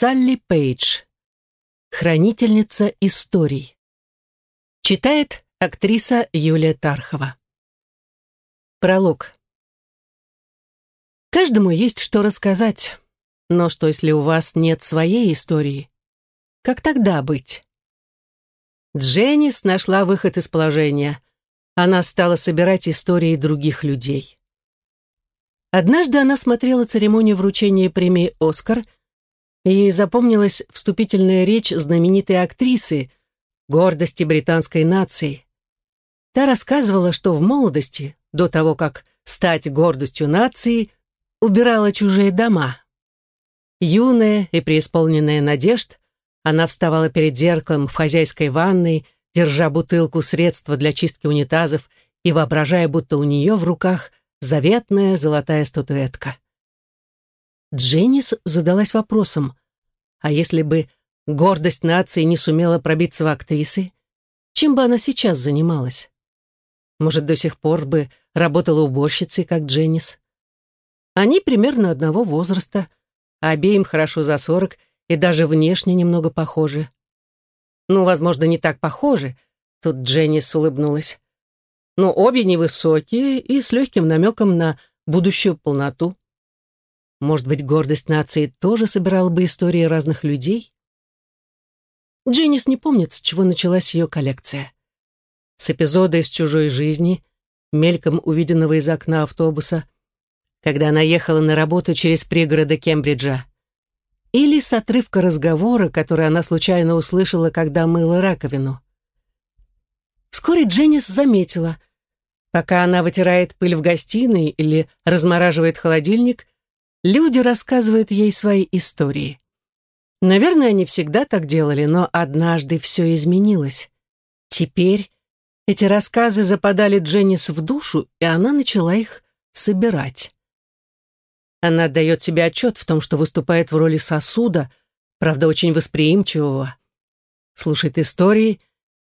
Салли Пейдж. Хранительница историй. Читает актриса Юлия Тархова. Пролог. Каждому есть что рассказать, но что если у вас нет своей истории? Как тогда быть? Дженнис нашла выход из положения. Она стала собирать истории других людей. Однажды она смотрела церемонию вручения премии «Оскар», ей запомнилась вступительная речь знаменитой актрисы, гордости британской нации. Та рассказывала, что в молодости, до того, как стать гордостью нации, убирала чужие дома. Юная и преисполненная надежд, она вставала перед зеркалом в хозяйской ванной, держа бутылку средства для чистки унитазов и воображая, будто у нее в руках заветная золотая статуэтка. Дженнис задалась вопросом, а если бы гордость нации не сумела пробиться в актрисы, чем бы она сейчас занималась? Может, до сих пор бы работала уборщицей, как Дженнис? Они примерно одного возраста, а обеим хорошо за сорок и даже внешне немного похожи. Ну, возможно, не так похожи, тут Дженнис улыбнулась. Но обе невысокие и с легким намеком на будущую полноту. Может быть, гордость нации тоже собирала бы истории разных людей? Дженнис не помнит, с чего началась ее коллекция. С эпизода из чужой жизни, мельком увиденного из окна автобуса, когда она ехала на работу через пригороды Кембриджа. Или с отрывка разговора, который она случайно услышала, когда мыла раковину. Вскоре Дженнис заметила, пока она вытирает пыль в гостиной или размораживает холодильник, люди рассказывают ей свои истории. Наверное, они всегда так делали, но однажды все изменилось. Теперь эти рассказы западали Дженнис в душу, и она начала их собирать. Она отдает себе отчет в том, что выступает в роли сосуда, правда, очень восприимчивого. Слушает истории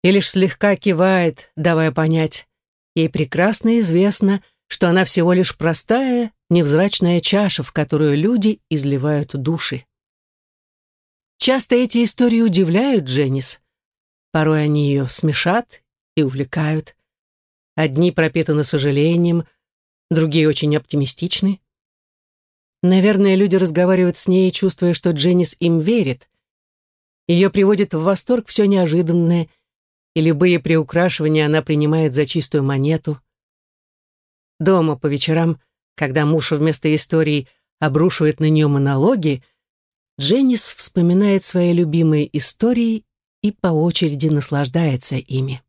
и лишь слегка кивает, давая понять. Ей прекрасно известно, что она всего лишь простая, невзрачная чаша, в которую люди изливают души. Часто эти истории удивляют Дженнис. Порой они ее смешат и увлекают. Одни пропитаны сожалением, другие очень оптимистичны. Наверное, люди разговаривают с ней, чувствуя, что Дженнис им верит. Ее приводит в восторг все неожиданное, и любые приукрашивания она принимает за чистую монету. Дома по вечерам, когда муж вместо истории обрушивает на нее монологи, Дженнис вспоминает свои любимые истории и по очереди наслаждается ими.